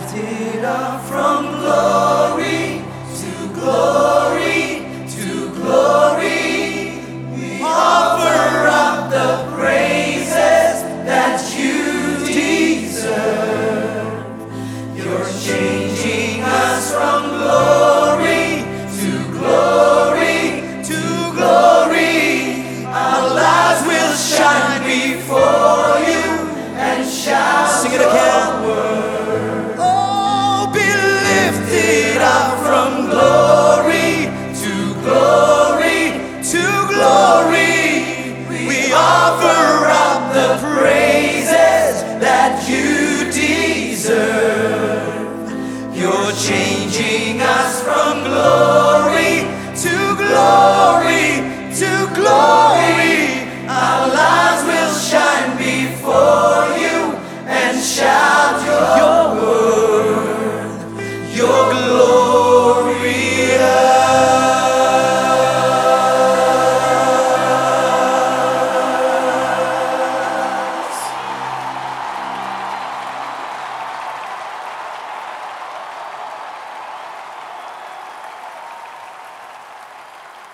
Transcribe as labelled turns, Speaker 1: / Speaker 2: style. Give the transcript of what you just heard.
Speaker 1: lifted up from glory to glory to glory. We offer up the praises that you deserve. You're changing us from